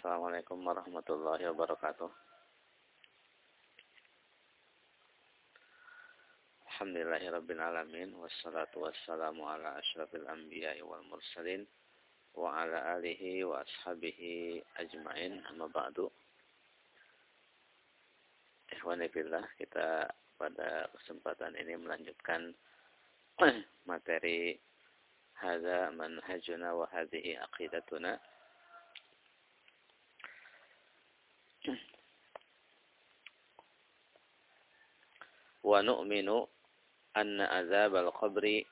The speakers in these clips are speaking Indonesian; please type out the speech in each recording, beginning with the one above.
Assalamualaikum warahmatullahi wabarakatuh. Alhamdulillahirabbil alamin wassalatu wassalamu ala asyrafil anbiya'i wal mursalin wa ala alihi wa ashabihi ajmain amma ba'du. Ikhwani fillah, kita pada kesempatan ini melanjutkan materi hadza manhajuna wa hadhihi aqidatuna wa nu'minu anna azab al-qabri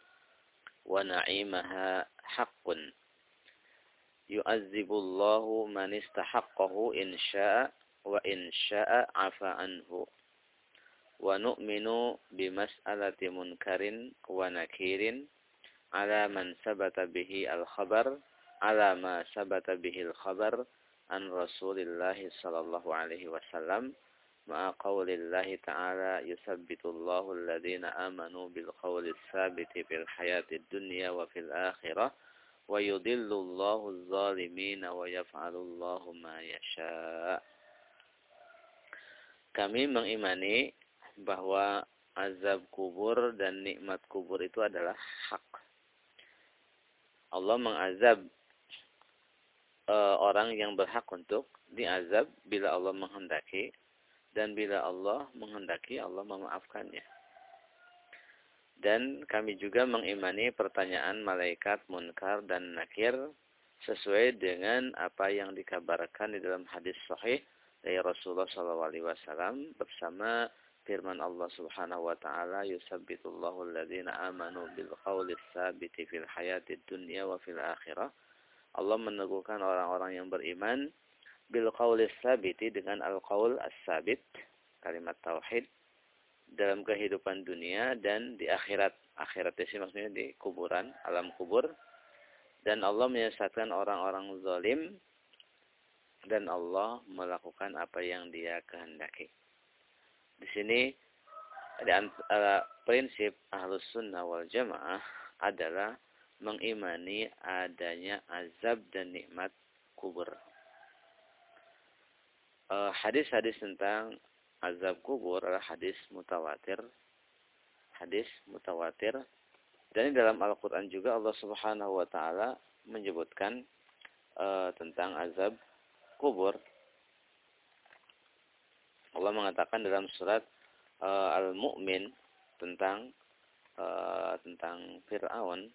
wa na'imaha haqqun yu'azzibu Allahu man istahaqqahu in syaa wa in syaa 'afa anhu wa nu'minu bimas'alati munkarin wa nakirin ala man sabata bihi al-khabar ala ma sabata bihi al-khabar an Rasulillah sallallahu alaihi wasallam مع قول الله تعالى يثبت الله الذين آمنوا بالقول الثابت في الحياة الدنيا وفي الآخرة ويضل الله الظالمين ويفعل الله ما يشاء Kami mengimani bahwa azab kubur dan nikmat kubur itu adalah hak. Allah mengazab e, orang yang berhak untuk diazab bila Allah menghendaki dan bila Allah menghendaki Allah memaafkannya. Dan kami juga mengimani pertanyaan malaikat munkar dan nakir sesuai dengan apa yang dikabarkan di dalam hadis sahih dari Rasulullah SAW bersama firman Allah Subhanahu wa taala yusabbitullahu alladziina amanu bil qawli tsabiti fil hayatid dunya wa fil akhirah. Allah meneguhkan orang-orang yang beriman bil qawli sabiti dengan al qaul as-sabit kalimat tauhid dalam kehidupan dunia dan di akhirat. Akhirat itu maksudnya di kuburan alam kubur. Dan Allah menyesatkan orang-orang zalim dan Allah melakukan apa yang dia kehendaki. Di sini di antara prinsip ahlus sunnah wal jamaah adalah mengimani adanya azab dan nikmat kubur hadis-hadis uh, tentang azab kubur adalah hadis mutawatir. Hadis mutawatir. Dan dalam Al-Quran juga Allah subhanahu wa ta'ala menyebutkan uh, tentang azab kubur. Allah mengatakan dalam surat uh, Al-Mu'min tentang uh, tentang Fir'aun.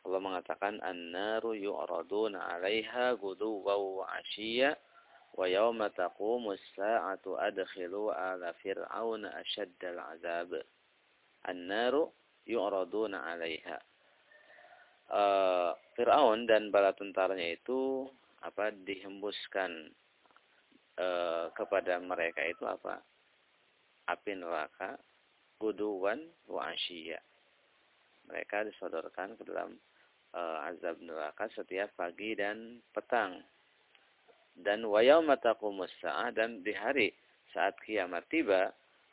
Allah mengatakan an-naru yu'raduna 'alaiha guduwan wa Wa yawma taqumus sa'atu adkhilu ala fir'auna asyaddal azab. An-naru yu'raduna 'alaiha. Uh, Fir'aun dan bala tentaranya itu apa dihembuskan uh, kepada mereka itu apa api neraka guduan wa. Mereka disodorkan ke dalam e, azab neraka setiap pagi dan petang dan wayauma taqumus dan di hari saat kiamat tiba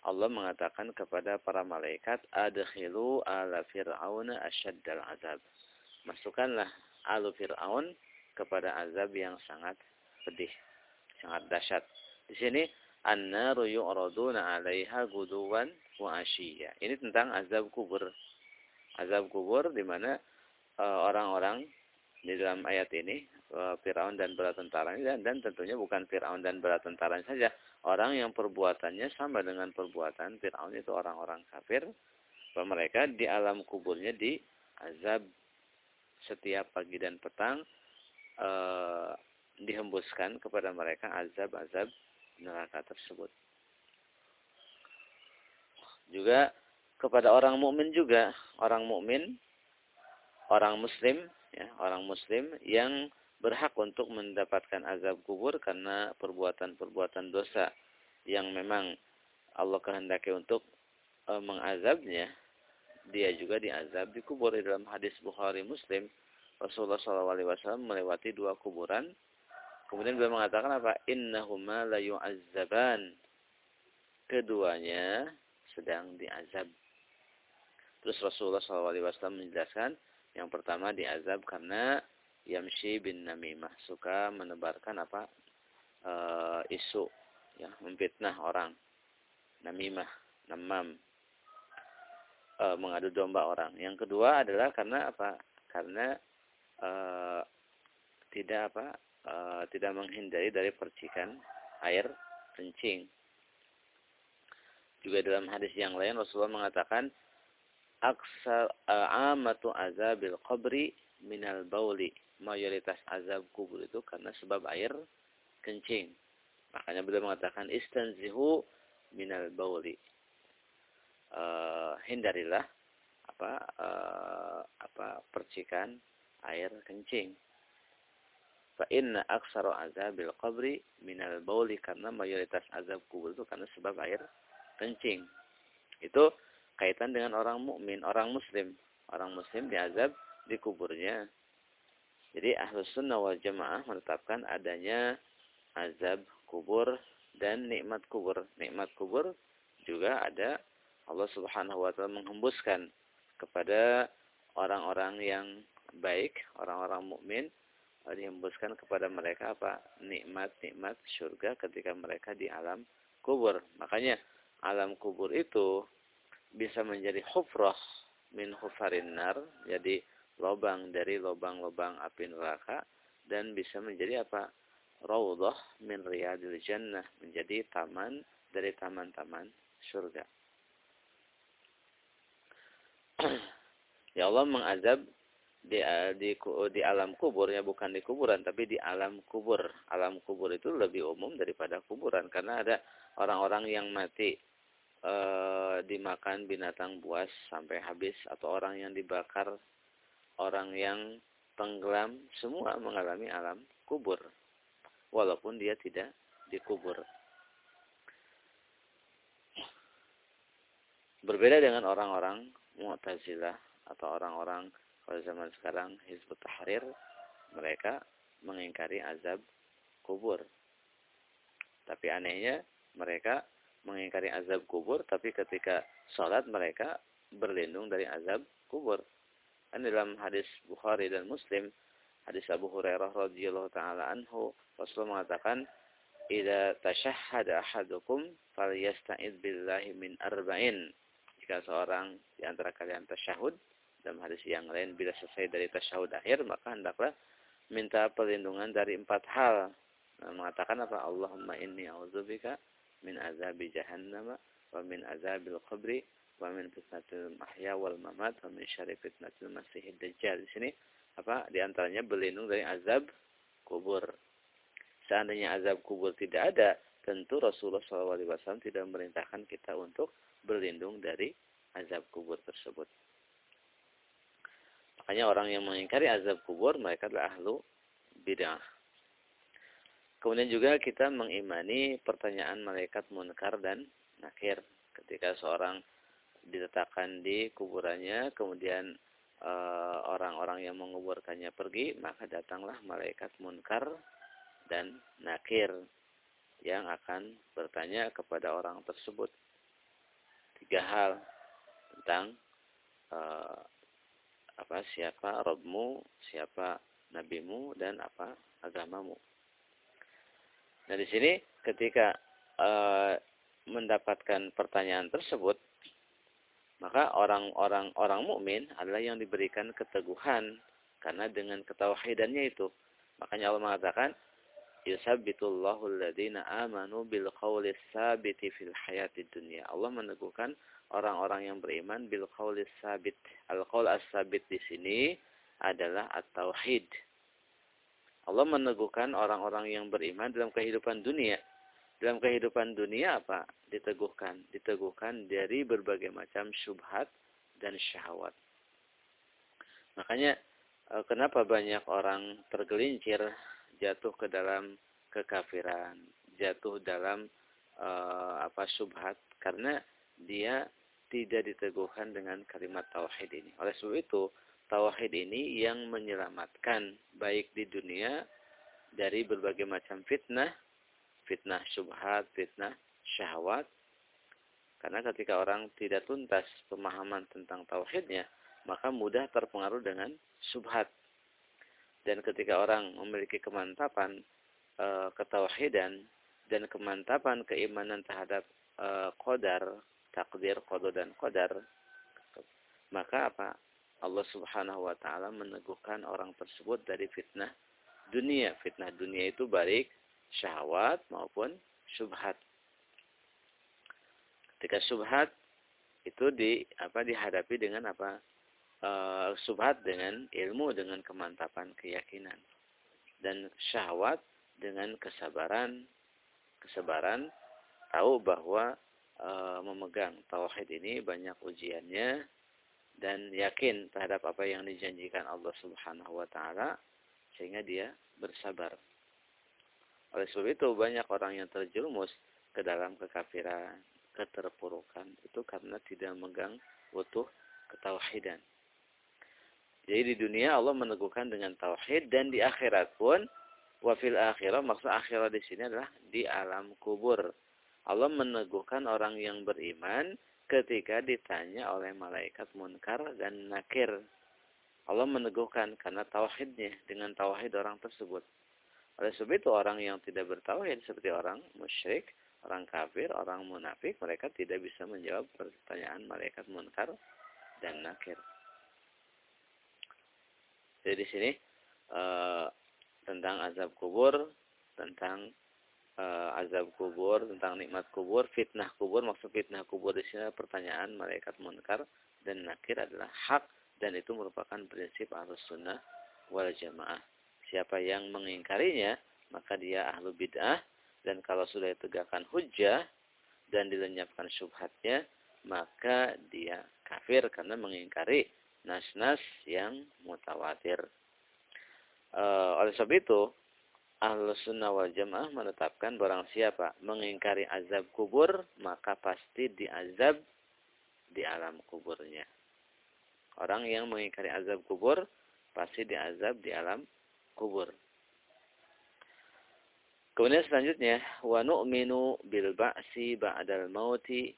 Allah mengatakan kepada para malaikat adkhilu ala fir'auna asyaddal azab. Masukkanlah alu fir'aun kepada azab yang sangat pedih, sangat dahsyat. Di sini an-naru yu'raduna 'alaiha guduwan wa ashiya. Ini tentang azab kubur. Azab kubur di mana eh, orang-orang di dalam ayat ini Eh, Fir'aun dan bala tentaranya dan, dan tentunya bukan Fir'aun dan bala tentaranya saja. Orang yang perbuatannya sama dengan perbuatan Fir'aun itu orang-orang kafir. Mereka di alam kuburnya di azab setiap pagi dan petang eh, dihembuskan kepada mereka azab-azab neraka tersebut. Juga kepada orang mukmin juga, orang mukmin, orang muslim, ya, orang muslim yang berhak untuk mendapatkan azab kubur karena perbuatan-perbuatan dosa yang memang Allah kehendaki untuk e, mengazabnya, dia juga diazab di kubur di dalam hadis Bukhari Muslim. Rasulullah SAW melewati dua kuburan. Kemudian beliau mengatakan apa? Innahuma la yu'azzaban. Keduanya sedang diazab. Terus Rasulullah SAW menjelaskan yang pertama diazab karena yamshi bin namimah, suka menebarkan apa? E, isu ya, memfitnah orang. Namimah, namam. E, mengadu domba orang. Yang kedua adalah karena apa? Karena e, tidak apa? E, tidak menghindari dari percikan air kencing. Juga dalam hadis yang lain Rasulullah mengatakan aksar amatu azabil qabri minal bauli. Mayoritas azab kubur itu karena sebab air kencing. Makanya beliau mengatakan istanzihu minal bauli. Uh, hindarilah apa uh, apa percikan air kencing. Fa inna aksaru azabil qabri minal bauli karena mayoritas azab kubur itu karena sebab air kencing. Itu kaitan dengan orang mukmin, orang muslim. Orang muslim diazab di kuburnya. Jadi ahlus sunnah wal jamaah menetapkan adanya azab kubur dan nikmat kubur. Nikmat kubur juga ada Allah subhanahu wa ta'ala menghembuskan kepada orang-orang yang baik, orang-orang mukmin dihembuskan kepada mereka apa nikmat-nikmat surga ketika mereka di alam kubur. Makanya alam kubur itu bisa menjadi hufrah min hufarin nar, jadi lobang dari lobang-lobang api neraka dan bisa menjadi apa? Raudhah min riyadil jannah, menjadi taman dari taman-taman surga. ya Allah mengazab di, di di alam kubur ya bukan di kuburan tapi di alam kubur. Alam kubur itu lebih umum daripada kuburan karena ada orang-orang yang mati e, dimakan binatang buas sampai habis atau orang yang dibakar, orang yang tenggelam, semua mengalami alam kubur. Walaupun dia tidak dikubur. Berbeda dengan orang-orang Mu'tazilah atau orang-orang pada zaman sekarang Hizbut Tahrir mereka mengingkari azab kubur. Tapi anehnya mereka mengingkari azab kubur, tapi ketika sholat mereka berlindung dari azab kubur. Dan dalam hadis Bukhari dan Muslim, hadis Abu Hurairah radhiyallahu taala anhu, Rasulullah mengatakan, "Idza tashahhada ahadukum falyasta'id billahi min arba'in." Jika seorang di antara kalian tasyahud, dalam hadis yang lain bila selesai dari tasyahud akhir, maka hendaklah minta perlindungan dari empat hal. Nah, mengatakan apa? Allahumma inni a'udzubika min azabi jahannam wa min azabil qabri wa min fitnatil mahya wal mamat wa min syarri fitnatil masihid. Di sini apa di antaranya berlindung dari azab kubur. Seandainya azab kubur tidak ada, tentu Rasulullah SAW tidak memerintahkan kita untuk berlindung dari azab kubur tersebut. Makanya orang yang mengingkari azab kubur mereka adalah ahlu bid'ah. Kemudian juga kita mengimani pertanyaan malaikat munkar dan nakir. Ketika seorang diletakkan di kuburannya, kemudian eh, orang-orang yang menguburkannya pergi, maka datanglah malaikat munkar dan nakir yang akan bertanya kepada orang tersebut. Tiga hal tentang uh, apa siapa Robmu, siapa nabimu, dan apa agamamu. Nah di sini ketika e, mendapatkan pertanyaan tersebut, maka orang-orang orang mukmin adalah yang diberikan keteguhan karena dengan ketauhidannya itu. Makanya Allah mengatakan, "Yusabbitullahu alladhina amanu bil qawli fil hayati dunya." Allah meneguhkan orang-orang yang beriman bil qawli tsabit. Al-qaul as-sabit di sini adalah at-tauhid Allah meneguhkan orang-orang yang beriman dalam kehidupan dunia. Dalam kehidupan dunia apa? Diteguhkan. Diteguhkan dari berbagai macam syubhat dan syahwat. Makanya eh, kenapa banyak orang tergelincir jatuh ke dalam kekafiran, jatuh dalam uh, apa syubhat karena dia tidak diteguhkan dengan kalimat tauhid ini. Oleh sebab itu, tauhid ini yang menyelamatkan baik di dunia dari berbagai macam fitnah, fitnah syubhat, fitnah syahwat. Karena ketika orang tidak tuntas pemahaman tentang tauhidnya, maka mudah terpengaruh dengan syubhat. Dan ketika orang memiliki kemantapan e, ketauhidan dan kemantapan keimanan terhadap e, qadar, takdir, qada dan qadar, maka apa? Allah Subhanahu wa taala meneguhkan orang tersebut dari fitnah dunia. Fitnah dunia itu baik syahwat maupun syubhat. Ketika syubhat itu di apa dihadapi dengan apa? E, subhat dengan ilmu dengan kemantapan keyakinan. Dan syahwat dengan kesabaran kesabaran tahu bahwa e, memegang tauhid ini banyak ujiannya dan yakin terhadap apa yang dijanjikan Allah Subhanahu wa taala sehingga dia bersabar. Oleh sebab itu banyak orang yang terjerumus ke dalam kekafiran, keterpurukan itu karena tidak memegang utuh ketauhidan. Jadi di dunia Allah meneguhkan dengan tauhid dan di akhirat pun wafil akhirah maksud akhirat di sini adalah di alam kubur. Allah meneguhkan orang yang beriman ketika ditanya oleh malaikat munkar dan nakir. Allah meneguhkan karena tauhidnya dengan tauhid orang tersebut. Oleh sebab itu orang yang tidak bertauhid seperti orang musyrik, orang kafir, orang munafik, mereka tidak bisa menjawab pertanyaan malaikat munkar dan nakir. Jadi di sini uh, tentang azab kubur, tentang uh, azab kubur, tentang nikmat kubur, fitnah kubur, maksud fitnah kubur di sini pertanyaan malaikat munkar dan nakir adalah hak dan itu merupakan prinsip ahlus sunnah wal jamaah. Siapa yang mengingkarinya, maka dia ahlu bid'ah dan kalau sudah ditegakkan hujah dan dilenyapkan syubhatnya, maka dia kafir karena mengingkari nas-nas yang mutawatir. E, oleh sebab itu, Ahlus Sunnah wal Jamaah menetapkan barang siapa mengingkari azab kubur, maka pasti diazab di alam kuburnya. Orang yang mengingkari azab kubur, pasti diazab di alam kubur. Kemudian selanjutnya, wa nu'minu bil ba'si ba'dal mauti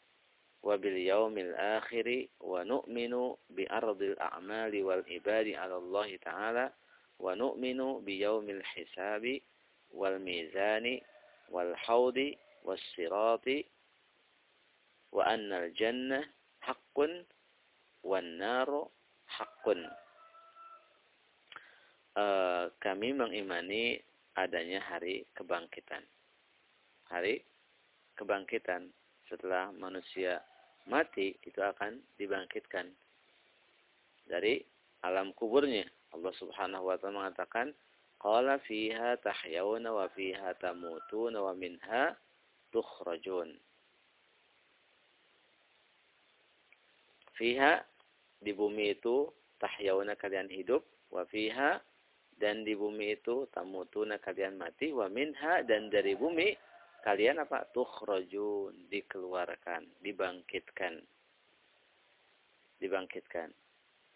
wa bil yaumil akhiri wa nu'minu bi ardil a'mali wal ibadi 'ala Allah Ta'ala wa nu'minu bi yaumil hisabi wal mizani wal haudi was sirati wa anna al jannah haqqun uh, kami mengimani adanya hari kebangkitan. Hari kebangkitan. Setelah manusia mati itu akan dibangkitkan dari alam kuburnya. Allah Subhanahu wa taala mengatakan Qala fiha tahyawna wa fiha tamutuna wa minha tukhrajun. Fiha di bumi itu tahyawna kalian hidup wa fiha dan di bumi itu tamutuna kalian mati wa minha dan dari bumi kalian apa? tukhrajun dikeluarkan dibangkitkan. Dibangkitkan.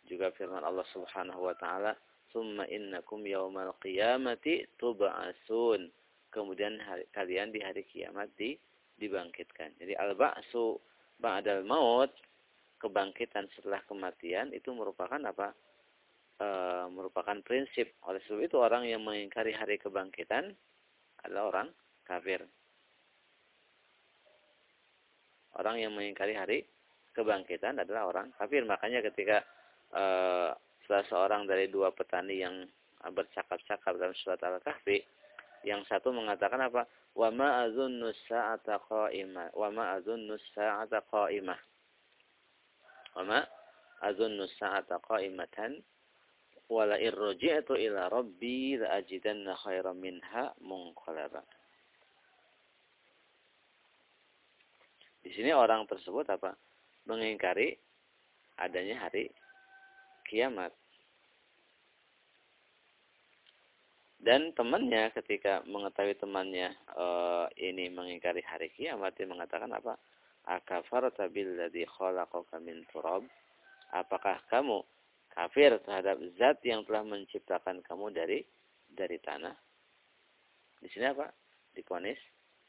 Juga firman Allah Subhanahu wa taala summa innakum yaumal qiyamati tub'asun. Kemudian hari, kalian di hari kiamat di, dibangkitkan. Jadi al-ba'su ba'dal maut, kebangkitan setelah kematian itu merupakan apa? E, merupakan prinsip. Oleh sebab itu orang yang mengingkari hari kebangkitan adalah orang kafir. Orang yang mengingkari hari kebangkitan adalah orang kafir. Makanya ketika e, salah seorang dari dua petani yang bercakap-cakap dalam surat Al-Kahfi yang satu mengatakan apa? Wa ma azunnu sa'ata qa'imah wa ma azunnu sa'ata qa'imah wa ma azunnu sa'ata qa'imatan wa la irji'tu ila rabbi la ajidanna khairan minha munqalaba. Di sini orang tersebut apa? Mengingkari adanya hari kiamat. Dan temannya ketika mengetahui temannya e, ini mengingkari hari kiamat, dia mengatakan apa? Akafarta billadhi khalaqaka min turab? Apakah kamu kafir terhadap zat yang telah menciptakan kamu dari dari tanah? Di sini apa? Diponis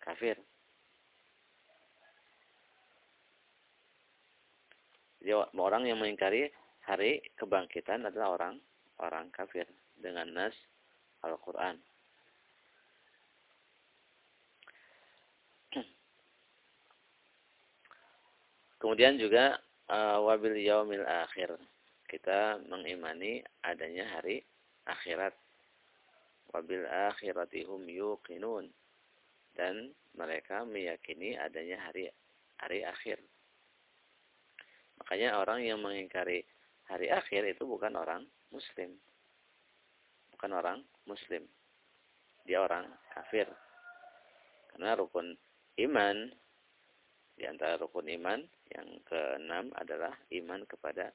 kafir. Jadi orang yang mengingkari hari kebangkitan adalah orang orang kafir dengan nas Al-Qur'an. Kemudian juga uh, wabil yaumil akhir. Kita mengimani adanya hari akhirat. Wabil akhirati hum yuqinun. Dan mereka meyakini adanya hari hari akhir. Makanya orang yang mengingkari hari akhir itu bukan orang muslim. Bukan orang muslim. Dia orang kafir. Karena rukun iman di antara rukun iman yang keenam adalah iman kepada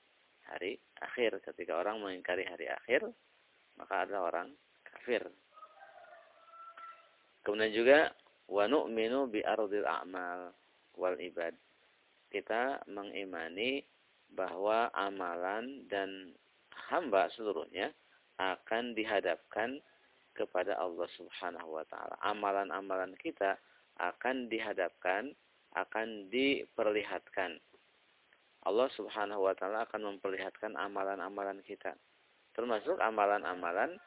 hari akhir. Ketika orang mengingkari hari akhir, maka adalah orang kafir. Kemudian juga wa nu'minu bi ardil a'mal wal ibad. Kita mengimani bahwa amalan dan hamba seluruhnya akan dihadapkan kepada Allah Subhanahu wa taala. Amalan-amalan kita akan dihadapkan akan diperlihatkan. Allah Subhanahu wa taala akan memperlihatkan amalan-amalan kita. Termasuk amalan-amalan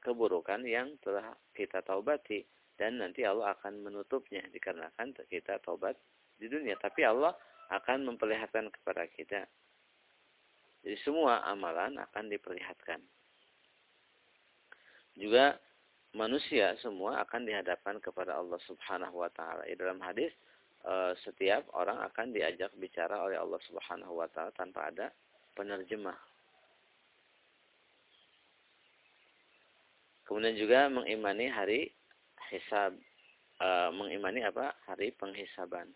keburukan yang telah kita taubati dan nanti Allah akan menutupnya dikarenakan kita taubat di dunia. Tapi Allah akan memperlihatkan kepada kita. Jadi semua amalan akan diperlihatkan. Juga manusia semua akan dihadapkan kepada Allah Subhanahu wa taala. Di dalam hadis Eh, setiap orang akan diajak bicara oleh Allah Subhanahu wa taala tanpa ada penerjemah. Kemudian juga mengimani hari hisab e, mengimani apa? Hari penghisaban.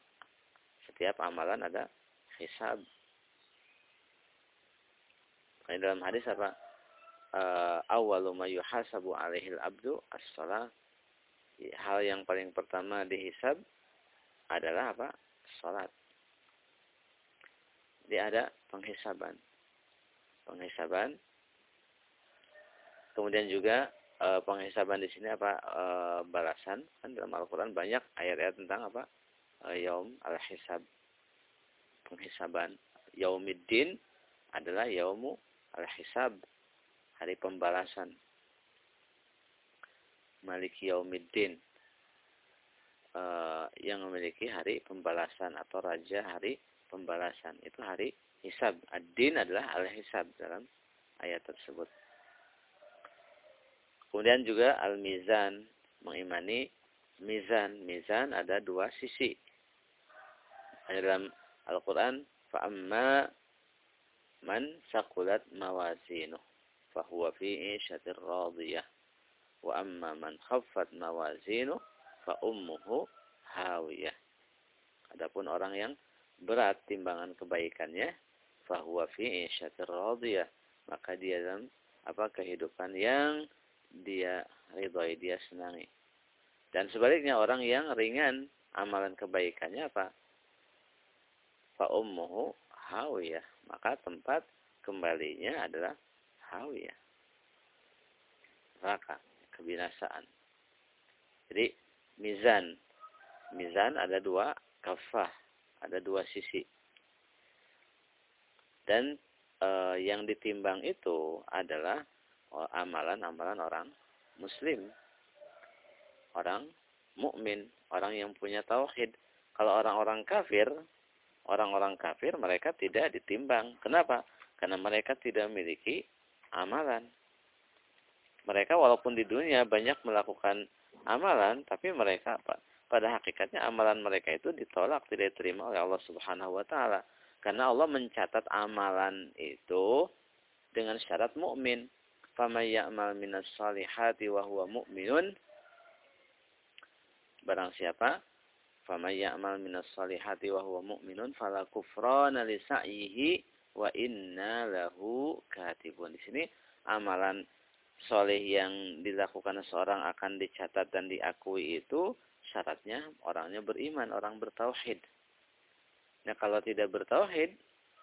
Setiap amalan ada hisab. Ini dalam hadis apa? E, awwalu ma yuhasabu alaihil abdu as-salat. Hal yang paling pertama dihisab adalah apa? Salat. Dia ada penghisaban. Penghisaban. Kemudian juga e, penghisaban di sini apa? E, balasan. Kan dalam Al-Qur'an banyak ayat-ayat tentang apa? E, yaum al-hisab. Penghisaban. Yaumiddin adalah yaumu al-hisab. Hari pembalasan. Maliki yaumiddin uh, yang memiliki hari pembalasan atau raja hari pembalasan. Itu hari hisab. Ad-din adalah al-hisab dalam ayat tersebut. Kemudian juga al-mizan mengimani mizan. Mizan ada dua sisi. Dalam Al-Quran, fa'amma man sakulat mawazinu fahuwa fi isyatir radiyah. Wa amma man khaffat mawazinu fa ummuhu hawiyah. Adapun orang yang berat timbangan kebaikannya, fahuwa fi isyatir radiyah. Maka dia dalam apa kehidupan yang dia ridhoi, dia senangi. Dan sebaliknya orang yang ringan amalan kebaikannya apa? Fa ummuhu hawiyah. Maka tempat kembalinya adalah hawiyah. Neraka, kebinasaan. Jadi mizan. Mizan ada dua kafah, ada dua sisi. Dan e, yang ditimbang itu adalah amalan-amalan orang muslim. Orang mukmin, orang yang punya tauhid. Kalau orang-orang kafir, orang-orang kafir mereka tidak ditimbang. Kenapa? Karena mereka tidak memiliki amalan. Mereka walaupun di dunia banyak melakukan amalan, tapi mereka apa? Pada hakikatnya amalan mereka itu ditolak, tidak diterima oleh Allah Subhanahu wa taala. Karena Allah mencatat amalan itu dengan syarat mukmin. Faman ya'mal minas salihati wa huwa mu'minun. Barang siapa faman ya'mal minas salihati wa huwa mu'minun fala kufrana li sa'yihi wa inna lahu katibun. Di sini amalan soleh yang dilakukan seorang akan dicatat dan diakui itu syaratnya orangnya beriman, orang bertauhid. Nah kalau tidak bertauhid,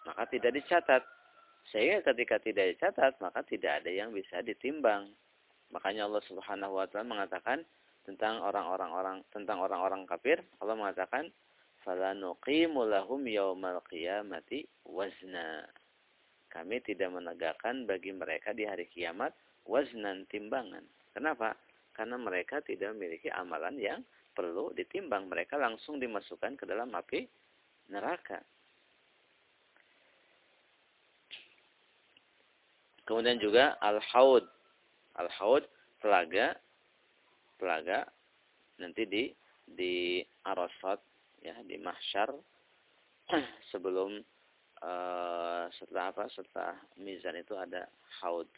maka tidak dicatat. Sehingga ketika tidak dicatat, maka tidak ada yang bisa ditimbang. Makanya Allah Subhanahu wa taala mengatakan tentang orang-orang orang tentang orang-orang kafir, Allah mengatakan fala nuqimu lahum yaumal qiyamati wazna. Kami tidak menegakkan bagi mereka di hari kiamat waznan timbangan. Kenapa? Karena mereka tidak memiliki amalan yang perlu ditimbang. Mereka langsung dimasukkan ke dalam api neraka. Kemudian juga al-haud. Al-haud telaga telaga nanti di di Arafat ya di mahsyar. Sebelum uh, setelah apa setelah mizan itu ada haud.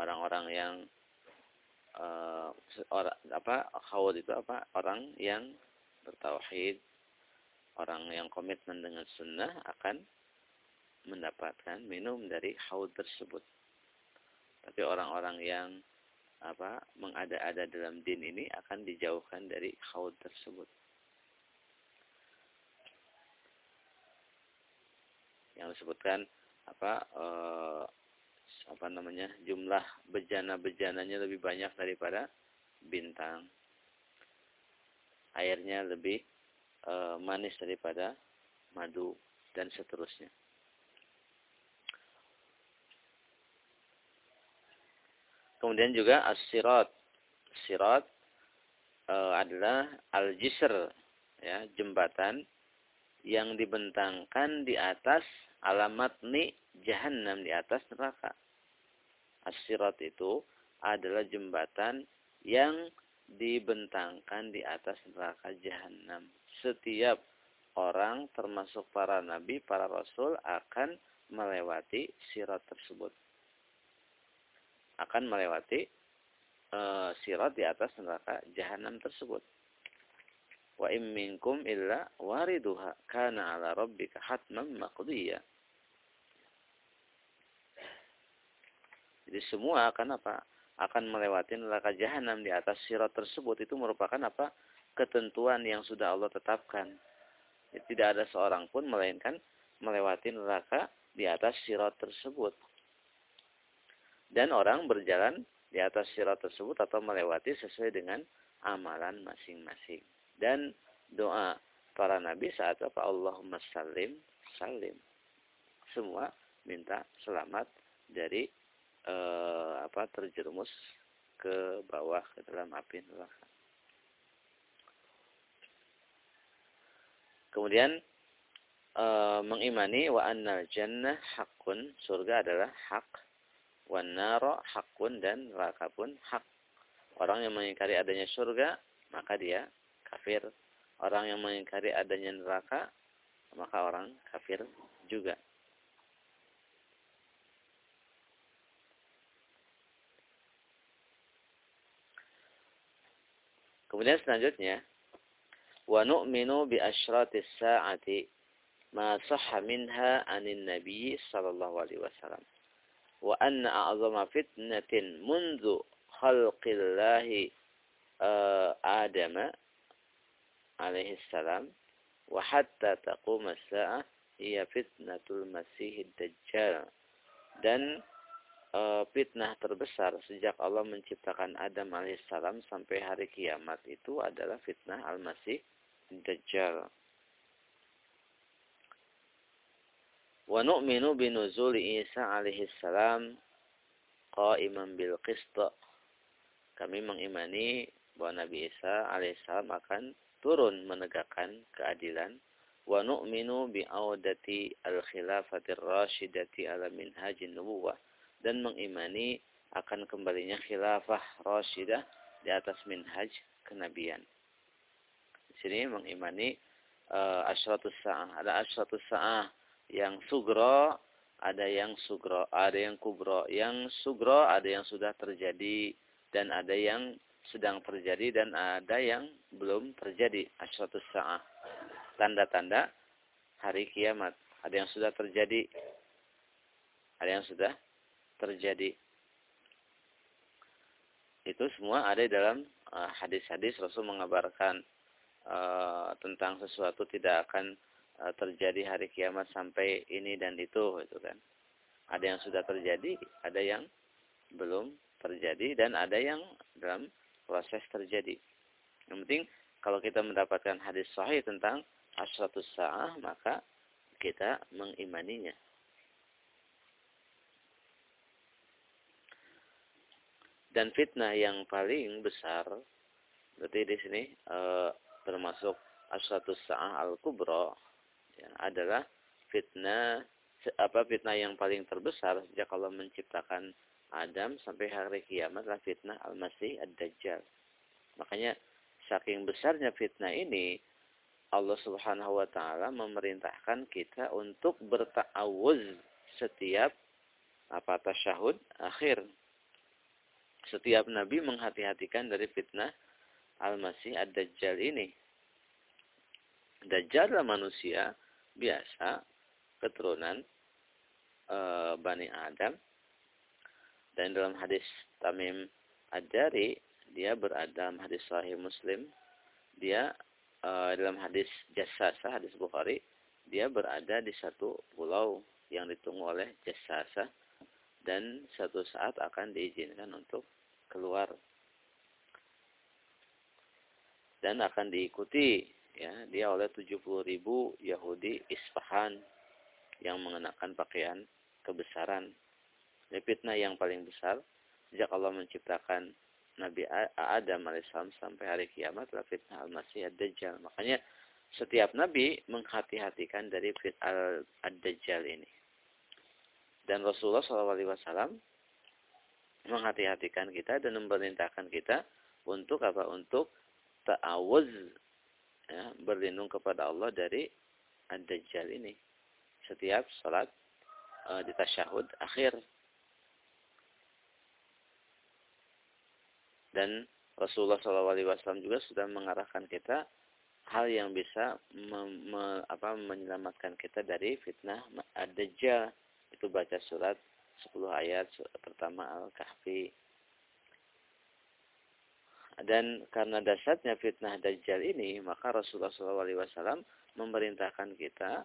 Orang-orang yang uh, orang apa haud itu apa? Orang yang bertauhid orang yang komitmen dengan sunnah akan mendapatkan minum dari haud tersebut. Tapi orang-orang yang apa mengada-ada dalam din ini akan dijauhkan dari haud tersebut. Yang disebutkan apa eh, apa namanya jumlah bejana-bejananya lebih banyak daripada bintang. Airnya lebih eh, manis daripada madu dan seterusnya. Kemudian juga as-sirat. Sirat e, adalah al-jisr, ya, jembatan yang dibentangkan di atas alamat ni jahannam di atas neraka. As-sirat itu adalah jembatan yang dibentangkan di atas neraka jahanam. Setiap orang termasuk para nabi, para rasul akan melewati sirat tersebut akan melewati e, sirat di atas neraka jahanam tersebut. Wa im minkum illa wariduha kana ala rabbika hatman maqdiya. Jadi semua akan apa? Akan melewati neraka jahanam di atas sirat tersebut itu merupakan apa? Ketentuan yang sudah Allah tetapkan. Jadi, tidak ada seorang pun melainkan melewati neraka di atas sirat tersebut dan orang berjalan di atas sirat tersebut atau melewati sesuai dengan amalan masing-masing. Dan doa para nabi saat apa Allahumma salim salim. Semua minta selamat dari eh, apa terjerumus ke bawah ke dalam api neraka. Kemudian e, mengimani wa annal jannah hakun surga adalah hak wan naro hakun dan neraka pun hak. Orang yang mengingkari adanya surga, maka dia kafir. Orang yang mengingkari adanya neraka, maka orang kafir juga. Kemudian selanjutnya, wa nu'minu bi asyratis sa'ati ma sahha minha anin nabi sallallahu alaihi wasallam wa anna a'zama fitnatin mundu khalqillahi uh, Adam alaihi salam wa hatta taqum as-sa'ah hiya fitnatul masih dajjal. Dan uh, fitnah terbesar sejak Allah menciptakan Adam alaihissalam sampai hari kiamat itu adalah fitnah al-masih dajjal Wa nu'minu binuzuli Isa alaihi salam qa'iman bil qist. Kami mengimani bahwa Nabi Isa alaihissalam akan turun menegakkan keadilan. Wa nu'minu bi'audati al-khilafatir rasyidati ala minhajin nubuwah. Dan mengimani akan kembalinya khilafah rasyidah di atas minhaj kenabian. Di sini mengimani uh, asyratus sa'ah. Ada asyratus sa'ah yang sugro, ada yang sugro, ada yang kubro. Yang sugro ada yang sudah terjadi dan ada yang sedang terjadi dan ada yang belum terjadi. Asyratus sa'ah. Tanda-tanda hari kiamat. Ada yang sudah terjadi. Ada yang sudah terjadi. Itu semua ada dalam uh, hadis-hadis uh, Rasul mengabarkan uh, tentang sesuatu tidak akan Eh, terjadi hari kiamat sampai ini dan itu itu kan. Ada yang sudah terjadi ada yang belum terjadi dan ada yang dalam proses terjadi. Yang penting kalau kita mendapatkan hadis sahih tentang asratus sa'ah maka kita mengimaninya. Dan fitnah yang paling besar berarti di sini e, termasuk asyatus sa'ah al-kubra ya, adalah fitnah apa fitnah yang paling terbesar sejak Allah menciptakan Adam sampai hari kiamat adalah fitnah Al-Masih Ad-Dajjal. Makanya saking besarnya fitnah ini Allah Subhanahu wa taala memerintahkan kita untuk berta'awuz setiap apa tasyahud akhir. Setiap nabi menghati-hatikan dari fitnah Al-Masih Ad-Dajjal ini. Dajjal adalah manusia biasa keturunan e, Bani Adam. Dan dalam hadis Tamim Ad-Dari dia berada dalam hadis Sahih Muslim. Dia e, dalam hadis Jassasa hadis Bukhari dia berada di satu pulau yang ditunggu oleh Jassasa. Dan satu saat akan diizinkan untuk keluar. Dan akan diikuti ya dia oleh 70 ribu Yahudi Isfahan yang mengenakan pakaian kebesaran. Ini fitnah yang paling besar sejak Allah menciptakan Nabi Adam alaihissalam sampai hari kiamat adalah fitnah al-masih ad-dajjal. Makanya setiap nabi menghati-hatikan dari fitnah ad-dajjal ini. Dan Rasulullah SAW menghati-hatikan kita dan memerintahkan kita untuk apa? Untuk ta'awuz ya, berlindung kepada Allah dari ad-dajjal ini. Setiap salat e, di tasyahud akhir. Dan Rasulullah SAW juga sudah mengarahkan kita hal yang bisa me, me, apa, menyelamatkan kita dari fitnah ad-dajjal. Itu baca surat 10 ayat pertama Al-Kahfi dan karena dasarnya fitnah Dajjal ini, maka Rasulullah SAW memerintahkan kita,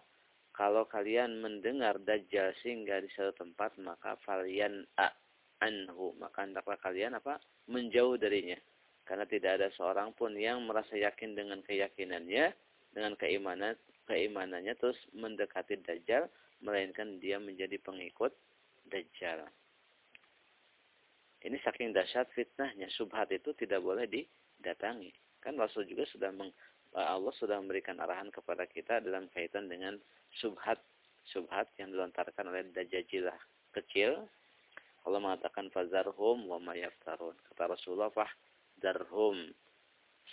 kalau kalian mendengar Dajjal singgah di satu tempat, maka kalian a anhu, maka hendaklah kalian apa? menjauh darinya. Karena tidak ada seorang pun yang merasa yakin dengan keyakinannya, dengan keimanan keimanannya terus mendekati Dajjal, melainkan dia menjadi pengikut Dajjal. Ini saking dahsyat fitnahnya. Subhat itu tidak boleh didatangi. Kan Rasul juga sudah meng, Allah sudah memberikan arahan kepada kita dalam kaitan dengan subhat subhat yang dilontarkan oleh dajajilah kecil. Allah mengatakan fazarhum wa mayaftarun. Kata Rasulullah darhum.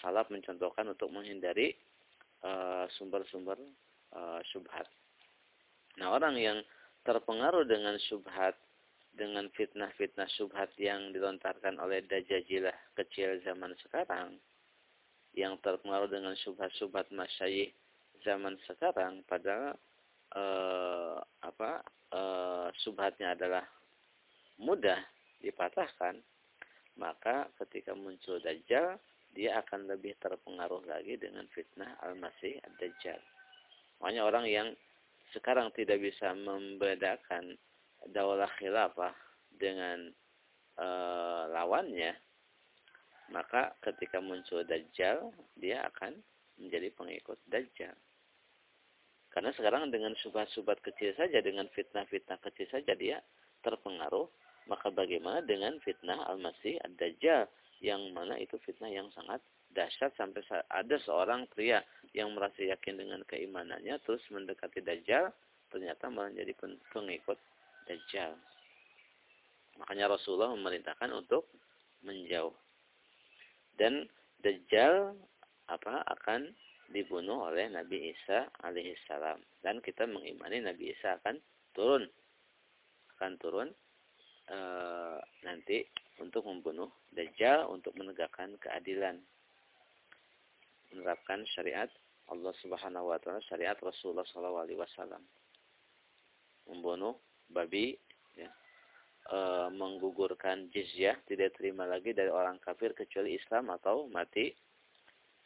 Salaf mencontohkan untuk menghindari eh, sumber-sumber uh, uh, subhat. Nah orang yang terpengaruh dengan subhat dengan fitnah-fitnah subhat yang dilontarkan oleh dajajilah kecil zaman sekarang yang terpengaruh dengan subhat-subhat masyayikh zaman sekarang padahal eh, apa eh, subhatnya adalah mudah dipatahkan maka ketika muncul dajjal dia akan lebih terpengaruh lagi dengan fitnah al-masih ad-dajjal. Makanya orang yang sekarang tidak bisa membedakan daulah khilafah dengan e, lawannya, maka ketika muncul Dajjal, dia akan menjadi pengikut Dajjal. Karena sekarang dengan subhat-subhat kecil saja, dengan fitnah-fitnah kecil saja dia terpengaruh, maka bagaimana dengan fitnah Al-Masih Ad-Dajjal, yang mana itu fitnah yang sangat dahsyat sampai ada seorang pria yang merasa yakin dengan keimanannya terus mendekati Dajjal, ternyata malah menjadi pengikut Dajjal. Makanya Rasulullah memerintahkan untuk menjauh. Dan Dajjal apa akan dibunuh oleh Nabi Isa alaihissalam dan kita mengimani Nabi Isa akan turun akan turun e, nanti untuk membunuh Dajjal untuk menegakkan keadilan menerapkan syariat Allah Subhanahu wa taala syariat Rasulullah wasallam membunuh babi ya, e, menggugurkan jizyah tidak terima lagi dari orang kafir kecuali Islam atau mati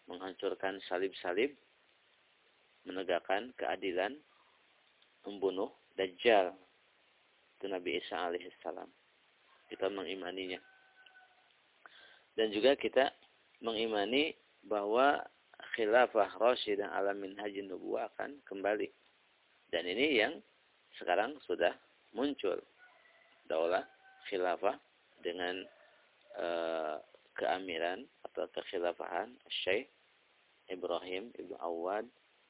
menghancurkan salib-salib menegakkan keadilan membunuh dajjal itu Nabi Isa alaihissalam kita mengimaninya. Dan juga kita mengimani bahwa khilafah Rasyidah ala minhajin nubuah akan kembali. Dan ini yang sekarang sudah muncul daulah khilafah dengan keamiran atau kekhilafahan Syekh Ibrahim Ibnu Awad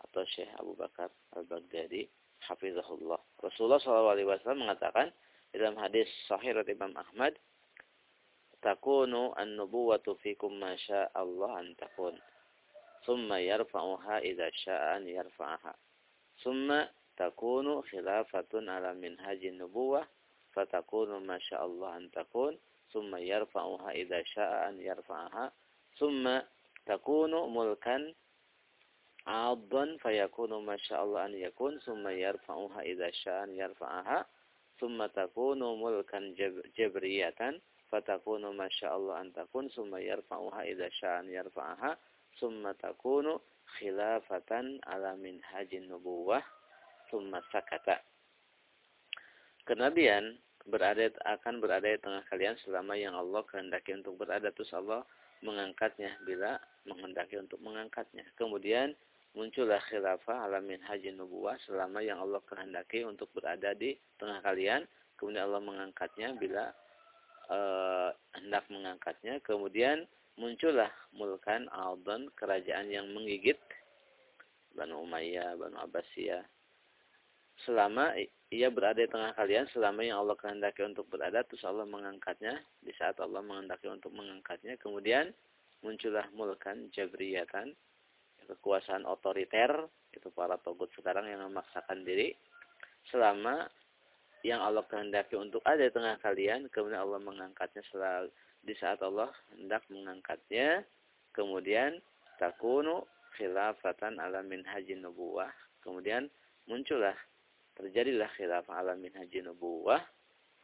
atau Syekh Abu Bakar Al-Baghdadi hafizahullah. Rasulullah SAW mengatakan dalam hadis sahih dari Imam Ahmad takunu an-nubuwatu fikum ma Allah an takun. Summa yarfa'uha idza syaa an yarfa'aha. Summa takunu khilafatun ala minhajin nubuwah fatakunu ma Allah an takun. Summa yarfa'uha idza syaa an yarfa'aha. Summa takunu mulkan عاضا فيكون ما شاء الله أن يكون ثم يرفعها إذا شاء أن يرفعها ثم تكون ملكا جبرية فتكون ما شاء الله أن تكون ثم يرفعها إذا شاء أن يرفعها ثم تكون خلافة على منهج النبوة summa sakata. Kenabian berada akan berada di tengah kalian selama yang Allah kehendaki untuk berada terus Allah mengangkatnya bila menghendaki untuk mengangkatnya. Kemudian muncullah khilafah alamin haji nubuah selama yang Allah kehendaki untuk berada di tengah kalian. Kemudian Allah mengangkatnya bila e, hendak mengangkatnya. Kemudian muncullah mulkan aldon kerajaan yang menggigit Banu Umayyah, Banu Abbasiyah, selama ia berada di tengah kalian selama yang Allah kehendaki untuk berada terus Allah mengangkatnya. Di saat Allah menghendaki untuk mengangkatnya kemudian muncullah mulkan jabriyatan kekuasaan otoriter itu para togut sekarang yang memaksakan diri. Selama yang Allah kehendaki untuk ada di tengah kalian kemudian Allah mengangkatnya selalu di saat Allah hendak mengangkatnya kemudian takunu khilafatan ala haji nubuwah. Kemudian muncullah terjadilah khilafah ala haji nubuwah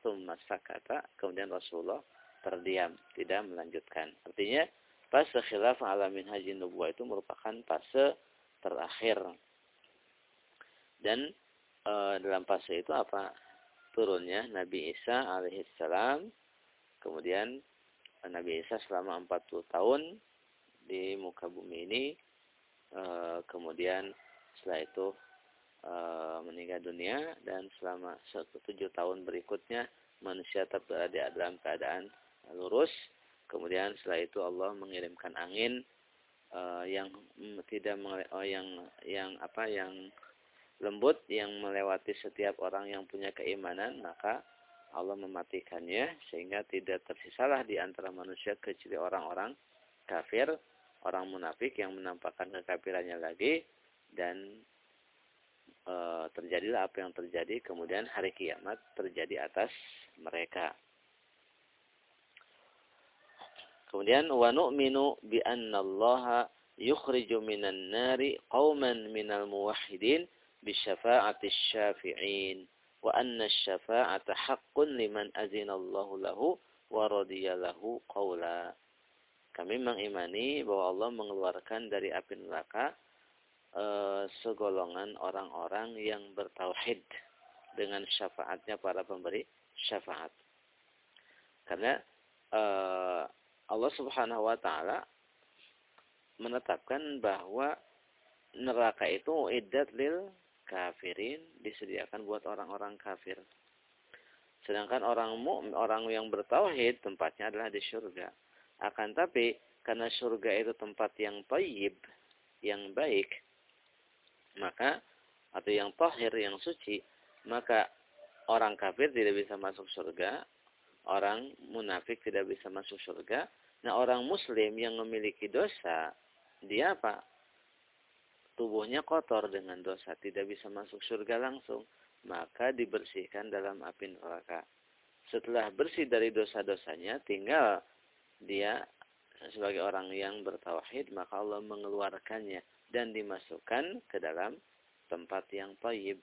thumma sakata kemudian Rasulullah terdiam tidak melanjutkan artinya Fase khilafah ala haji nubuah itu merupakan fase terakhir. Dan e, dalam fase itu apa? Turunnya Nabi Isa alaihissalam. Kemudian Nabi Isa selama 40 tahun di muka bumi ini. E, kemudian setelah itu e, meninggal dunia. Dan selama 7 tahun berikutnya manusia tetap berada dalam keadaan lurus Kemudian setelah itu Allah mengirimkan angin uh, yang tidak uh, yang yang apa yang lembut yang melewati setiap orang yang punya keimanan maka Allah mematikannya sehingga tidak tersisalah di antara manusia kecuali orang-orang kafir, orang munafik yang menampakkan kekafirannya lagi dan e, terjadilah apa yang terjadi kemudian hari kiamat terjadi atas mereka. Kemudian wa nu'minu bi anna Allah yukhriju minan nari qauman minal muwahhidin bi syafa'ati syafi'in wa anna syafa'ata haqqun liman azina Allah lahu wa radiya lahu qawla. Kami mengimani bahwa Allah mengeluarkan dari api neraka e, segolongan orang-orang yang bertauhid dengan syafaatnya para pemberi syafaat. Karena e, Allah Subhanahu wa taala menetapkan bahwa neraka itu iddat lil kafirin disediakan buat orang-orang kafir. Sedangkan orang mu'min, orang yang bertauhid tempatnya adalah di surga. Akan tapi karena surga itu tempat yang tayyib, yang baik, maka atau yang tahir, yang suci, maka orang kafir tidak bisa masuk surga, orang munafik tidak bisa masuk surga, Nah orang muslim yang memiliki dosa, dia apa? Tubuhnya kotor dengan dosa, tidak bisa masuk surga langsung. Maka dibersihkan dalam api neraka. Setelah bersih dari dosa-dosanya, tinggal dia sebagai orang yang bertauhid, maka Allah mengeluarkannya dan dimasukkan ke dalam tempat yang taib.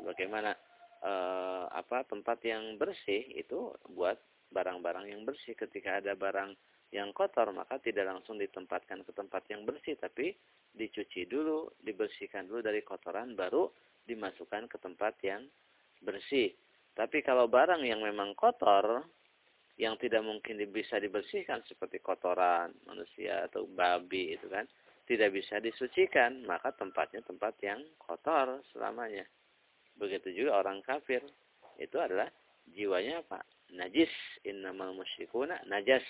Sebagaimana eh, apa tempat yang bersih itu buat barang-barang yang bersih. Ketika ada barang yang kotor maka tidak langsung ditempatkan ke tempat yang bersih tapi dicuci dulu, dibersihkan dulu dari kotoran baru dimasukkan ke tempat yang bersih. Tapi kalau barang yang memang kotor yang tidak mungkin bisa dibersihkan seperti kotoran manusia atau babi itu kan tidak bisa disucikan maka tempatnya tempat yang kotor selamanya begitu juga orang kafir itu adalah jiwanya apa najis innamal musyrikuna najas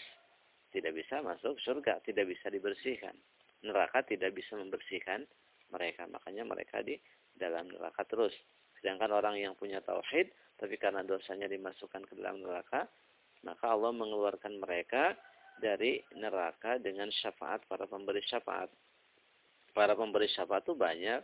tidak bisa masuk surga, tidak bisa dibersihkan. Neraka tidak bisa membersihkan mereka, makanya mereka di dalam neraka terus. Sedangkan orang yang punya tauhid, tapi karena dosanya dimasukkan ke dalam neraka, maka Allah mengeluarkan mereka dari neraka dengan syafaat para pemberi syafaat. Para pemberi syafaat itu banyak.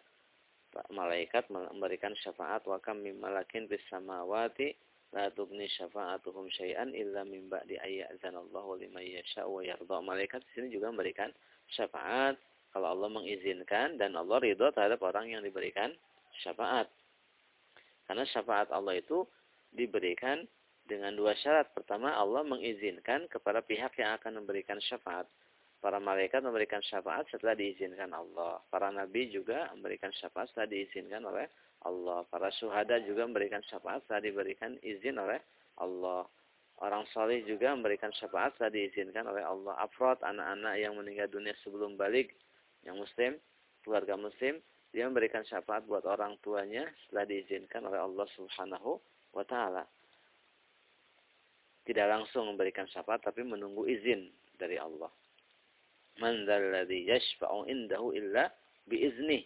Malaikat memberikan syafaat wa kam mim malakin bis samawati la tugni syafa'atuhum syai'an illa min ba'di ayyazanallahu liman yasha'u wa yarda. Malaikat di sini juga memberikan syafaat kalau Allah mengizinkan dan Allah ridho terhadap orang yang diberikan syafaat. Karena syafaat Allah itu diberikan dengan dua syarat. Pertama, Allah mengizinkan kepada pihak yang akan memberikan syafaat. Para malaikat memberikan syafaat setelah diizinkan Allah. Para nabi juga memberikan syafaat setelah diizinkan oleh Allah. Para syuhada juga memberikan syafaat setelah diberikan izin oleh Allah. Orang soleh juga memberikan syafaat setelah diizinkan oleh Allah. Afrod, anak-anak yang meninggal dunia sebelum balik, yang muslim, keluarga muslim, dia memberikan syafaat buat orang tuanya setelah diizinkan oleh Allah subhanahu wa ta'ala. Tidak langsung memberikan syafaat, tapi menunggu izin dari Allah. Man dzalladzi yashfa'u indahu illa biizni.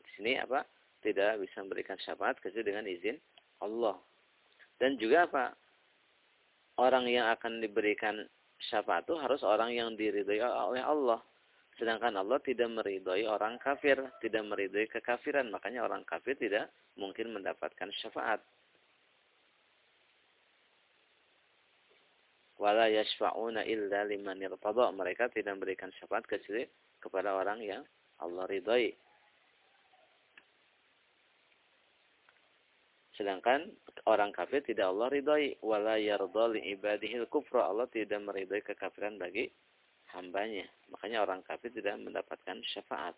Di sini apa? tidak bisa memberikan syafaat kecuali dengan izin Allah. Dan juga apa? Orang yang akan diberikan syafaat itu harus orang yang diridhoi oleh Allah. Sedangkan Allah tidak meridhoi orang kafir, tidak meridhoi kekafiran. Makanya orang kafir tidak mungkin mendapatkan syafaat. Wala yashfa'una illa liman irtada. Mereka tidak memberikan syafaat kecuali kepada orang yang Allah ridhoi. Sedangkan orang kafir tidak Allah ridhoi. Wala yardha li ibadihil kufra. Allah tidak meridhoi kekafiran bagi hambanya. Makanya orang kafir tidak mendapatkan syafaat.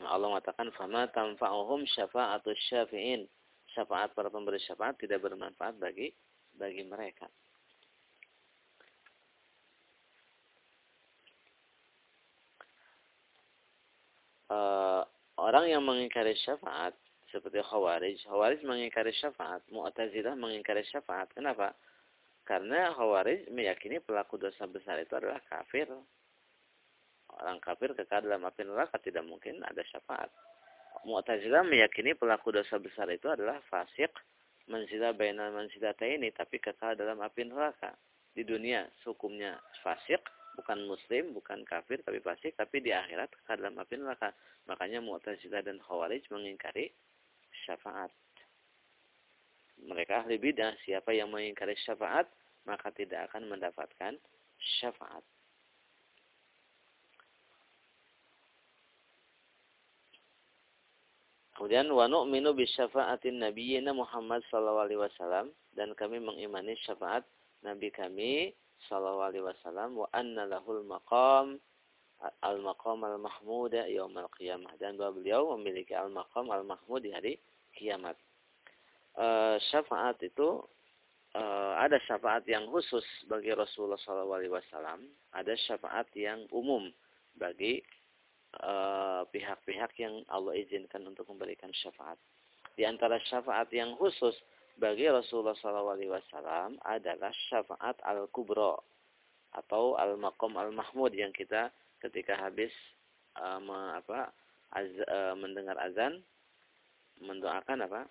Allah mengatakan fama tanfa'uhum syafa'atus syafi'in. Syafaat para pemberi syafaat tidak bermanfaat bagi bagi mereka. Uh, orang yang mengingkari syafaat seperti Khawarij. Khawarij mengingkari syafaat, Mu'tazilah mengingkari syafaat. Kenapa? Karena Khawarij meyakini pelaku dosa besar itu adalah kafir. Orang kafir kekal dalam api neraka tidak mungkin ada syafaat. Mu'tazilah meyakini pelaku dosa besar itu adalah fasik, manzila bainal ini tapi kekal dalam api neraka. Di dunia hukumnya fasik, bukan muslim, bukan kafir, tapi fasik, tapi di akhirat kekal dalam api neraka. Makanya Mu'tazilah dan Khawarij mengingkari syafaat. Mereka ahli bidah, siapa yang mengingkari syafaat, maka tidak akan mendapatkan syafaat. Kemudian wa nu'minu bi syafaatin nabiyyina Muhammad sallallahu alaihi wasallam dan kami mengimani syafaat nabi kami sallallahu alaihi wasallam wa anna lahul maqam al-maqam al-mahmud yaumil qiyamah dan bahwa beliau memiliki al-maqam al-mahmud di hari kiamat. E, syafaat itu e, ada syafaat yang khusus bagi Rasulullah SAW, ada syafaat yang umum bagi eh, pihak-pihak yang Allah izinkan untuk memberikan syafaat. Di antara syafaat yang khusus bagi Rasulullah SAW adalah syafaat al-kubro atau al-maqam al-mahmud yang kita ketika habis uh, apa, az, uh, mendengar azan mendoakan apa?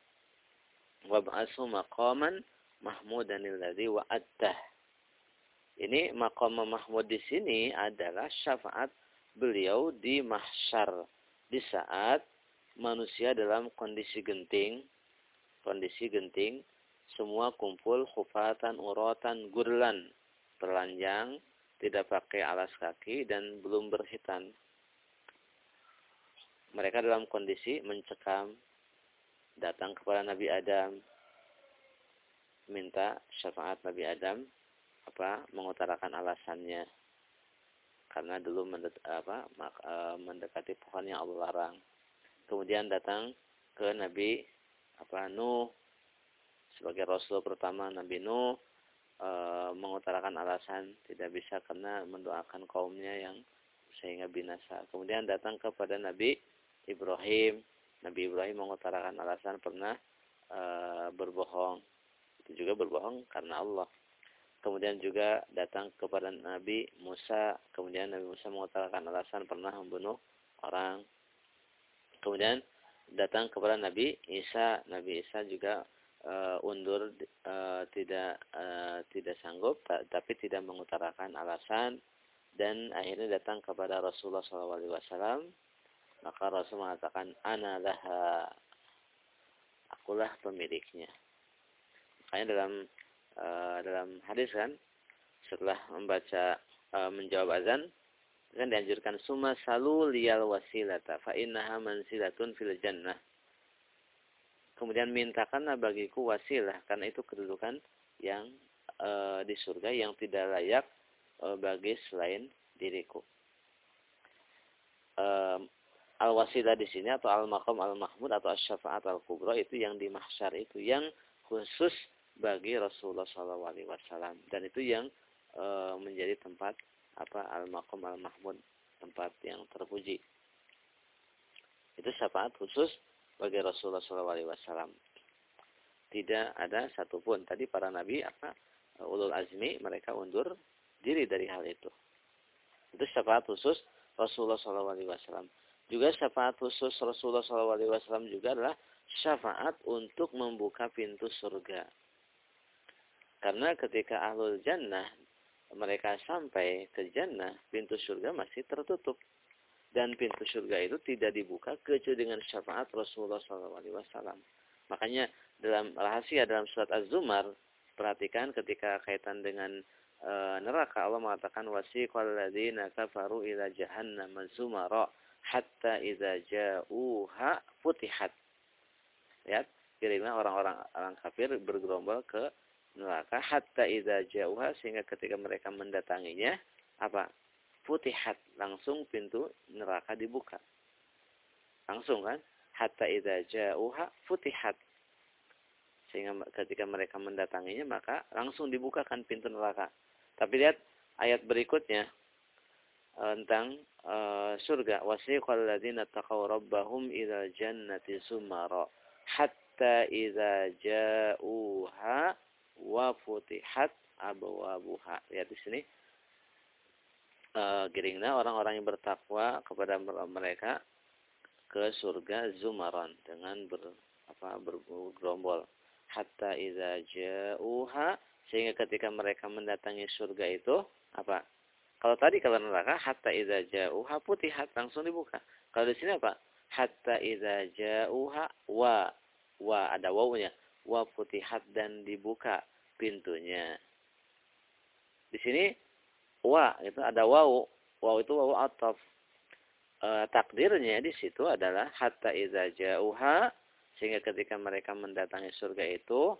Wab'asu maqaman mahmudan alladhi wa'adtah. Ini maqam mahmud di sini adalah syafaat beliau di mahsyar di saat manusia dalam kondisi genting, kondisi genting, semua kumpul khufatan, uratan, gurlan, telanjang, tidak pakai alas kaki dan belum berhitan. Mereka dalam kondisi mencekam, datang kepada Nabi Adam minta syafaat Nabi Adam apa mengutarakan alasannya karena dulu apa, e, mendekati pohon yang Allah larang. Kemudian datang ke Nabi apa Nuh sebagai Rasul pertama Nabi Nuh e, mengutarakan alasan tidak bisa karena mendoakan kaumnya yang sehingga binasa. Kemudian datang kepada Nabi Ibrahim Nabi Ibrahim mengutarakan alasan pernah e, berbohong. Itu juga berbohong karena Allah. Kemudian juga datang kepada Nabi Musa, kemudian Nabi Musa mengutarakan alasan pernah membunuh orang. Kemudian datang kepada Nabi Isa, Nabi Isa juga uh, undur uh, tidak uh, tidak sanggup tapi tidak mengutarakan alasan. Dan akhirnya datang kepada Rasulullah SAW maka Rasul mengatakan ana laha. Akulah pemiliknya. Makanya dalam uh, dalam hadis kan setelah membaca uh, menjawab azan kan dianjurkan summa salu liyal wasilata fa innaha manzilatun fil jannah. Kemudian mintakanlah bagiku wasilah karena itu kedudukan yang e, di surga yang tidak layak e, bagi selain diriku. E, al wasilah di sini atau al maqam al mahmud atau syafaat al kubra itu yang di mahsyar itu yang khusus bagi Rasulullah SAW dan itu yang e, menjadi tempat apa al maqam al mahmud tempat yang terpuji. Itu syafaat khusus bagi Rasulullah SAW tidak ada satupun. Tadi para nabi apa ulul azmi mereka undur diri dari hal itu. Itu syafaat khusus Rasulullah SAW juga syafaat khusus Rasulullah SAW juga adalah syafaat untuk membuka pintu surga karena ketika ahlul jannah mereka sampai ke jannah, pintu surga masih tertutup. Dan pintu surga itu tidak dibuka kecuali dengan syafaat Rasulullah SAW. Makanya dalam rahasia dalam surat Az-Zumar, perhatikan ketika kaitan dengan e, neraka Allah mengatakan wasiqal ladzina kafaru ila jahannam zumara hatta idza ja'uha futihat. Lihat, kirimnya orang-orang orang kafir bergerombol ke neraka hatta idza jauha sehingga ketika mereka mendatanginya apa? Futihat langsung pintu neraka dibuka. Langsung kan? Hatta idza jauha futihat. Sehingga ketika mereka mendatanginya maka langsung dibukakan pintu neraka. Tapi lihat ayat berikutnya eh, tentang uh, surga. Wasiqal ladzina taqaw rabbahum ila jannati sumara. Hatta idza ja'uha wa futihat abwabuha. Lihat di sini. Uh, giringna orang-orang yang bertakwa kepada mereka ke surga zumaran dengan ber apa bergerombol. Hatta idza ja'uha sehingga ketika mereka mendatangi surga itu apa? Kalau tadi kalau neraka hatta idza ja'uha putihat langsung dibuka. Kalau di sini apa? Hatta idza ja'uha wa. Wa ada wawunya wa putihat dan dibuka pintunya. Di sini wa itu ada wau. Wau itu wau ataf. E, takdirnya di situ adalah hatta iza jauha sehingga ketika mereka mendatangi surga itu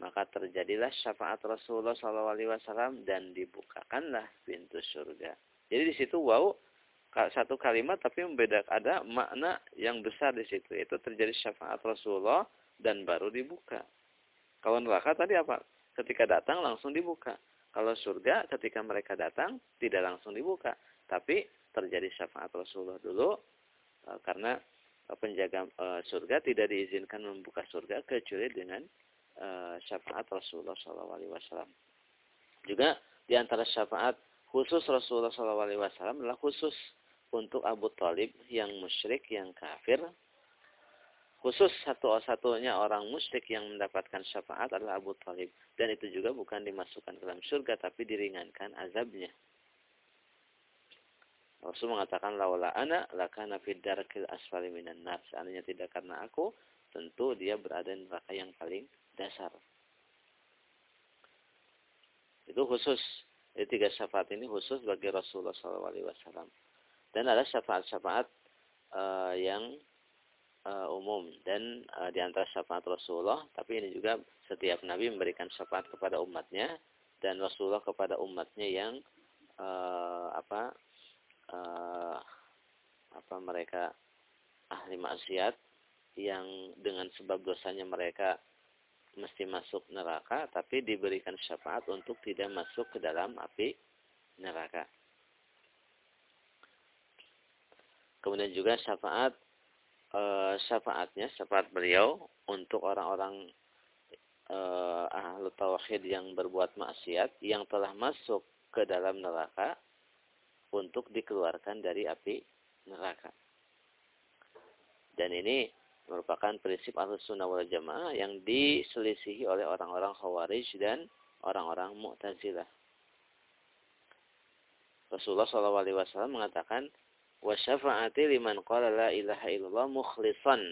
maka terjadilah syafaat Rasulullah SAW dan dibukakanlah pintu surga. Jadi di situ wau satu kalimat tapi membedakan ada makna yang besar di situ itu terjadi syafaat Rasulullah dan baru dibuka. Kalau neraka tadi apa? Ketika datang langsung dibuka. Kalau surga ketika mereka datang tidak langsung dibuka, tapi terjadi syafaat Rasulullah dulu e, karena penjaga e, surga tidak diizinkan membuka surga kecuali dengan e, syafaat Rasulullah SAW. Juga di antara syafaat khusus Rasulullah SAW adalah khusus untuk Abu Talib yang musyrik, yang kafir, Khusus satu-satunya orang musyrik yang mendapatkan syafaat adalah Abu Talib. Dan itu juga bukan dimasukkan ke dalam surga, tapi diringankan azabnya. Rasul mengatakan, Laula ana lakana fid darkil asfali minan nar. Seandainya tidak karena aku, tentu dia berada di neraka yang paling dasar. Itu khusus. Jadi tiga syafaat ini khusus bagi Rasulullah SAW. Dan ada syafaat-syafaat uh, yang uh, umum dan uh, di antara syafaat Rasulullah tapi ini juga setiap nabi memberikan syafaat kepada umatnya dan Rasulullah kepada umatnya yang uh, apa uh, apa mereka ahli maksiat yang dengan sebab dosanya mereka mesti masuk neraka tapi diberikan syafaat untuk tidak masuk ke dalam api neraka. Kemudian juga syafaat uh, syafaatnya, syafaat beliau untuk orang-orang uh, ahlu tauhid yang berbuat maksiat yang telah masuk ke dalam neraka untuk dikeluarkan dari api neraka. Dan ini merupakan prinsip ahlu sunnah wal jamaah yang diselisihi oleh orang-orang khawarij dan orang-orang mu'tazilah. Rasulullah SAW mengatakan, wa syafa'ati liman qala la ilaha illallah mukhlisan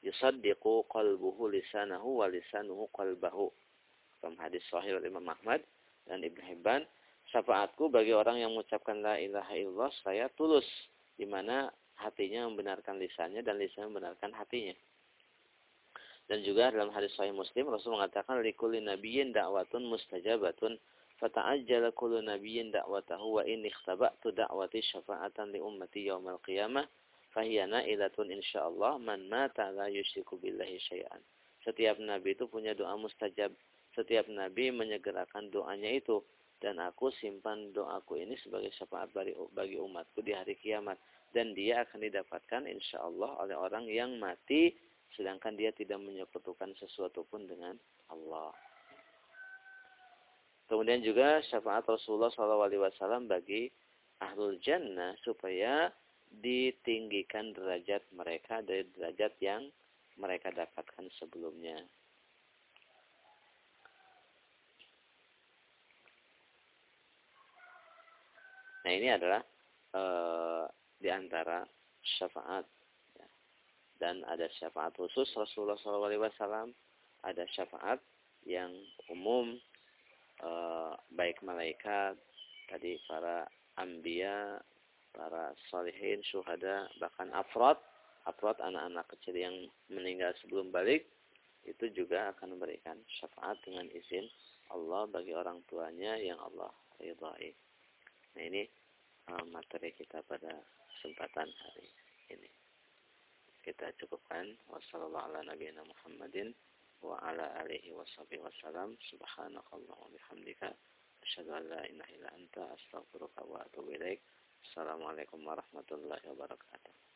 yusaddiqu qalbuhu lisanahu wa lisanuhu qalbahu. Dalam hadis sahih oleh Imam Ahmad dan Ibn Hibban, syafaatku bagi orang yang mengucapkan la ilaha illallah saya tulus di mana hatinya membenarkan lisannya dan lisannya membenarkan hatinya. Dan juga dalam hadis sahih Muslim Rasul mengatakan likulli nabiyyin da'watun mustajabatun fata'ajjala kullu nabiyyin da'watahu wa in ikhtaba'tu da'wati syafa'atan li ummati yaumal qiyamah fahiyana ilatun insyaallah man mata la yusyriku billahi syai'an. Setiap nabi itu punya doa mustajab. Setiap nabi menyegerakan doanya itu dan aku simpan doaku ini sebagai syafaat bagi umatku di hari kiamat dan dia akan didapatkan insyaallah oleh orang yang mati sedangkan dia tidak menyekutukan sesuatu pun dengan Allah. Kemudian juga syafaat Rasulullah SAW bagi ahlul jannah supaya ditinggikan derajat mereka dari derajat yang mereka dapatkan sebelumnya. Nah ini adalah e, di antara syafaat ya. dan ada syafaat khusus Rasulullah SAW, ada syafaat yang umum Eh, baik malaikat, tadi para ambia, para salihin, syuhada, bahkan afrod, afrod anak-anak kecil yang meninggal sebelum balik, itu juga akan memberikan syafaat dengan izin Allah bagi orang tuanya yang Allah ridhai. Nah ini uh, materi kita pada kesempatan hari ini. Kita cukupkan. Wassalamualaikum wa ala alihi wa sahbihi wasallam subhanakallah wa bihamdika asyhadu an la ilaha illa anta astaghfiruka wa atubu ilaik assalamualaikum warahmatullahi wabarakatuh